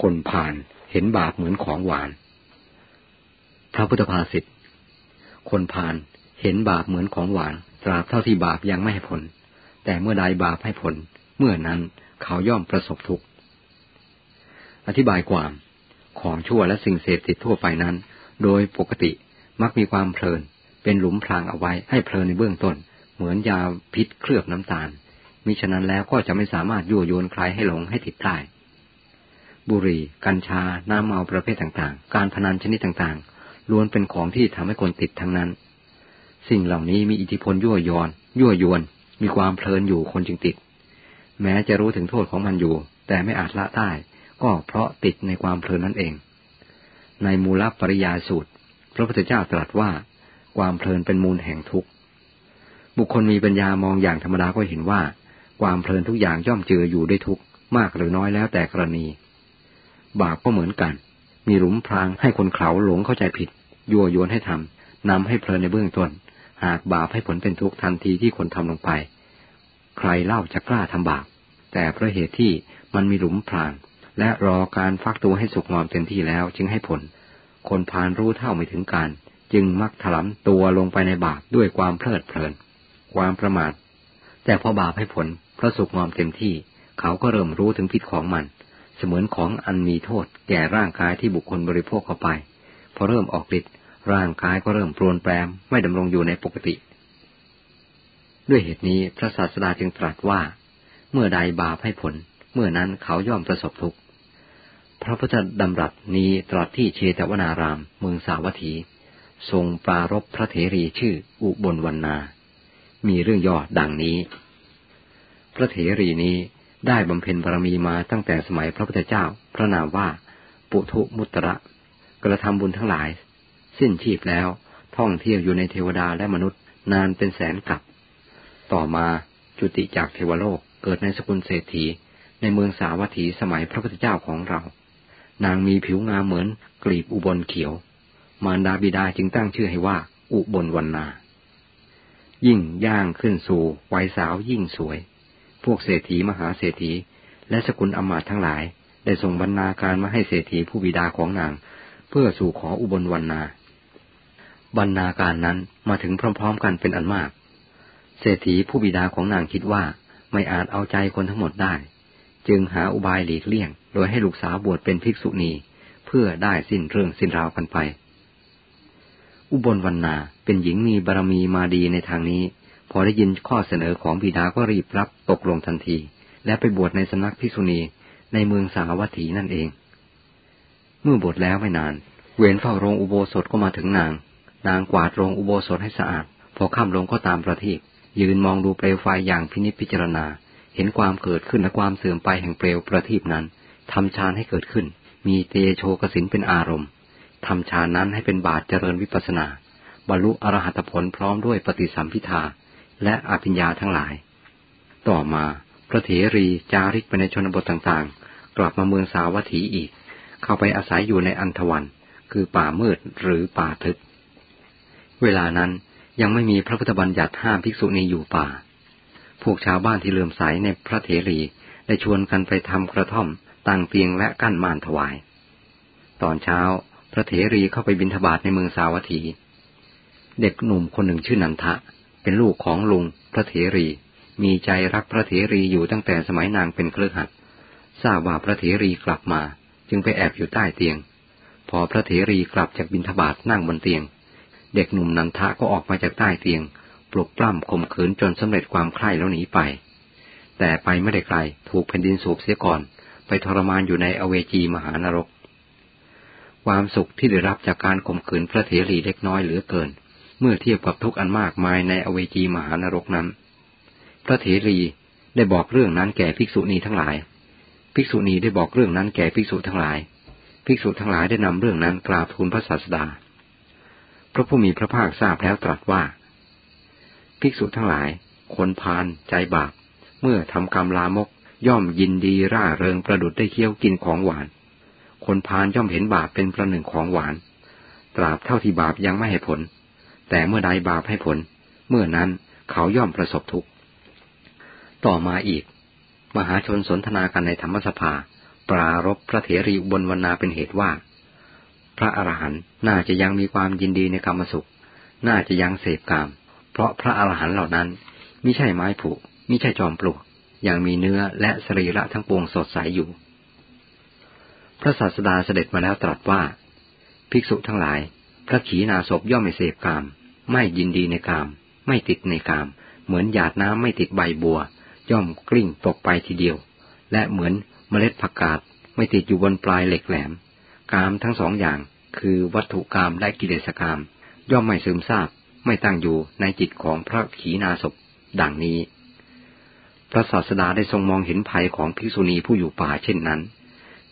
คนผ่านเห็นบาปเหมือนของหวาน พระพุทธภาษิต คนผ่านเห็นบาปเหมือนของหวาน ตราบเท่าที่บาปยังไม่ให้ผล แต่เมื่อใดบาปให้ผล เมื่อนั้นเขาย่อมประสบทุกข์ อธิบายความ ของชั่วและสิ่งเสพติดทั่วไปนั้น โดยปกติมักมีความเพลิน เป็นหลุมพรางเอาไว้ให้เพลินในเบื้องต้น เหมือนยาพิษเคลือบน้ำตาลมิฉะนั้นแล้วก็จะไม่สามารถยั่วโยนใครให้หลงให้ติดได้ บุหรี่ กัญชา น้ำเมาประเภทต่างๆ การพนันชนิดต่างๆ ล้วนเป็นของที่ทำให้คนติดทั้งนั้น สิ่งเหล่านี้มีอิทธิพลยั่วยอนยั่วยวน มีความเพลินอยู่คนจึงติด แม้จะรู้ถึงโทษของมันอยู่ แต่ไม่อาจละได้ก็เพราะติดในความเพลินนั่นเอง ในมูลปริยาสูตร พระพุทธเจ้าตรัสว่า ความเพลินเป็นมูลแห่งทุกข์ บุคคลมีปัญญามองอย่างธรรมดาก็เห็นว่า ความเพลินทุกอย่างย่อมเจออยู่ด้วยทุกข์มากหรือน้อยแล้วแต่กรณี บาปก็เหมือนกัน มีหลุมพรางให้คนเขาหลงเข้าใจผิด ยั่วยวนให้ทำนำให้เพลินในเบื้องต้น หากบาปให้ผลเป็นทุกข์ทันทีที่คนทำลงไป ใครเล่าจะกล้าทำบาป แต่เพราะเหตุที่มันมีหลุมพราง และรอการฟักตัวให้สุกงอมเต็มที่แล้วจึงให้ผล คนพานรู้เท่าไม่ถึงการ จึงมักถลำตัวลงไปในบาปด้วยความเพลิดเพลิน ความประมาท แต่พอบาปให้ผลเพราะสุกงอมเต็มที่ เขาก็เริ่มรู้ถึงพิษของมัน เสมือนของอันมีโทษแก่ร่างกายที่บุคคลบริโภคเข้าไป พอเริ่มออกฤทธิ์ร่างกายก็เริ่มปรวนแปรมไม่ดำรงอยู่ในปกติ ด้วยเหตุนี้พระศาสดาจึงตรัสว่า เมื่อใดบาปให้ผล เมื่อนั้นเขาย่อมประสบทุกข์พระพุทธดำรัสนี้ตรัสที่เชตวนาราม เมืองสาวัตถี ทรงปรารบพระเถรีชื่ออุบลวันนามีเรื่องย่อดังนี้ พระเถรีนี้ ได้บำเพ็ญบารมีมาตั้งแต่สมัยพระพุทธเจ้า พระนามว่า ปุถุมุตระ กระทำบุญทั้งหลาย สิ้นชีพแล้วท่องเที่ยวอยู่ในเทวดาและมนุษย์นานเป็นแสนกับ ต่อมาจุติจากเทวโลกเกิดในสกุลเศรษฐีในเมืองสาวัตถีสมัยพระพุทธเจ้าของเรา นางมีผิวงามเหมือนกลีบอุบลเขียว มารดาบิดาจึงตั้งชื่อให้ว่า อุบลวันนา ยิ่งย่างขึ้นสู่วัยสาวยิ่งสวย พวกเศรษฐีมหาเศรษฐี และสกุลอมาตทั้งหลาย ได้ส่งบรรณาการมาให้เศรษฐีผู้บิดาของนาง เพื่อสู่ขออุบลวันนาบรรณาการนั้นมาถึงพร้อม ๆ กันเป็นอันมาก เศรษฐีผู้บิดาของนางคิดว่าไม่อาจเอาใจคนทั้งหมดได้ จึงหาอุบายหลีกเลี่ยง โดยให้ลูกสาวบวชเป็นภิกษุณี เพื่อได้สิ้นเรื่องสิ้นราวกันไป อุบลวันนาเป็นหญิงมีบารมีมาดีในทางนี้ พอได้ยินข้อเสนอของบิดาก็รีบรับตกลงทันที และไปบวชในสำนักพิษุณีในเมืองสาวัตถีนั่นเอง เมื่อบวชแล้วไม่นาน เวรเฝ้าโรงอุโบสถก็มาถึงนาง นางกวาดโรงอุโบสถให้สะอาด พอค่ำลงก็ตามประทีปยืนมองดูเปลวไฟอย่างพินิจพิจารณา เห็นความเกิดขึ้นและความเสื่อมไปแห่งเปลวประทีปนั้นทำฌานให้เกิดขึ้น มีเตโชกสินเป็นอารมณ์ทำฌานนั้นให้เป็นบาทเจริญวิปัสนา บรรลุอรหัตผลพร้อมด้วยปฏิสัมพิทา และอภิญญาทั้งหลาย ต่อมาพระเถรีจาริกไปในชนบทต่างๆ กลับมาเมืองสาวัตถีอีก เข้าไปอาศัยอยู่ในอันธวัน คือป่ามืดหรือป่าทึบ เวลานั้นยังไม่มีพระพุทธบัญญัติห้ามภิกษุณีอยู่ป่า พวกชาวบ้านที่เลื่อมใสในพระเถรีได้ชวนกันไปทำกระท่อมตั้งเตียงและกั้นม่านถวาย ตอนเช้าพระเถรีเข้าไปบิณฑบาตในเมืองสาวัตถี เด็กหนุ่มคนหนึ่งชื่อนันทะ เป็นลูกของลุงพระเถรี มีใจรักพระเถรีอยู่ตั้งแต่สมัยนางเป็นเครือขัดทราบว่าพระเถรีกลับมา จึงไปแอบอยู่ใต้เตียง พอพระเถรีกลับจากบินทบาทนั่งบนเตียง เด็กหนุ่มนันทะก็ออกมาจากใต้เตียง ปลุกปล้ำข่มขืนจนสำเร็จความใคร่แล้วหนีไป แต่ไปไม่ได้ไกลถูกแผ่นดินสูบเสียก่อน ไปทรมานอยู่ในอเวจีมหานรก ความสุขที่ได้รับจากการข่มขืนพระเถรีเล็กน้อยเหลือเกิน มื่อเทียบกับทุกอันมากมายในอเวจีมหานรกนั้น พระเถรีได้บอกเรื่องนั้นแก่ภิกษุณีทั้งหลาย ภิกษุณีได้บอกเรื่องนั้นแก่ภิกษุทั้งหลาย ภิกษุทั้งหลายได้นำเรื่องนั้นกราบทูลพระศาสดา พระผู้มีพระภาคทราบแล้วตรัสว่า ภิกษุทั้งหลาย คนพานใจบาป เมื่อทำกรรมลามกย่อมยินดีร่าเริงประดุดได้เคี้ยวกินของหวาน คนพานย่อมเห็นบาปเป็นประหนึ่งของหวาน ตราบเท่าที่บาปยังไม่ให้ผล แต่เมื่อใดบาปให้ผล เมื่อนั้นเขาย่อมประสบทุกข์ ต่อมาอีก มหาชนสนทนากันในธรรมสภา ปรารบพระเถรีบนวรรณาเป็นเหตุว่า พระอรหันต์น่าจะยังมีความยินดีในกรรมสุข น่าจะยังเสพกาม เพราะพระอรหันต์เหล่านั้นมิใช่ไม้ผุมิใช่จอมปลวกยังมีเนื้อและสรีระทั้งปวงสดใสอยู่ พระศาสดาเสด็จมาแล้วตรัสว่า ภิกษุทั้งหลาย พระขีณาสพย่อมไม่เสพกาม ไม่ยินดีในกาม ไม่ติดในกาม เหมือนหยาดน้ำไม่ติดใบบัว ย่อมกลิ้งตกไปทีเดียว และเหมือนเมล็ดผักกาดไม่ติดอยู่บนปลายเหล็กแหลม กามทั้งสองอย่างคือวัตถุกามและกิเลสกาม ย่อมไม่ซึมซาบไม่ตั้งอยู่ในจิตของพระขีณาสพดังนี้ พระศาสดาได้ทรงมองเห็นภัยของภิกษุณีผู้อยู่ป่าเช่นนั้น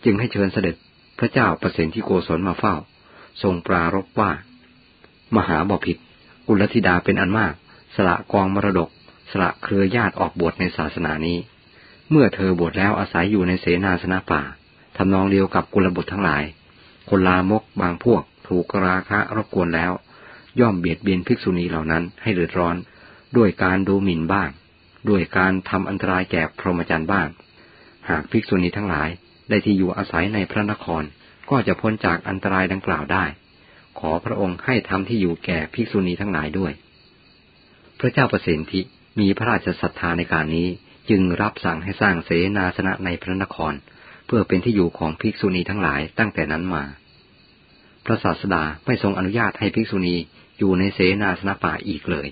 จึงให้เชิญเสด็จพระเจ้าประสิทธิโกศลมาเฝ้า ทรงปรารบว่า มหาบพิตรกุลธิดาเป็นอันมาก สละกองมรดก สละเครือญาติออกบวชในศาสนานี้ เมื่อเธอบวชแล้วอาศัยอยู่ในเสนาสนะป่าทำนองเดียวกับกุลบุตรทั้งหลาย คนลามกบางพวกถูกราคะรบกวนแล้ว ย่อมเบียดเบียนภิกษุณีเหล่านั้นให้เดือดร้อน ด้วยการดูหมิ่นบ้าง ด้วยการทำอันตรายแก่พรหมจรรย์บ้าง หากภิกษุณีทั้งหลายได้ที่อยู่อาศัยในพระนคร ก็จะพ้นจากอันตรายดังกล่าวได้ ขอพระองค์ให้ทำที่อยู่แก่ภิกษุณีทั้งหลายด้วย พระเจ้าประสิทธิมีพระราชศรัทธาในการนี้จึงรับสั่งให้สร้างเสนาสนะในพระนคร เพื่อเป็นที่อยู่ของภิกษุณีทั้งหลายตั้งแต่นั้นมา พระศาสดาไม่ทรงอนุญาตให้ภิกษุณีอยู่ในเสนาสนะป่าอีกเลย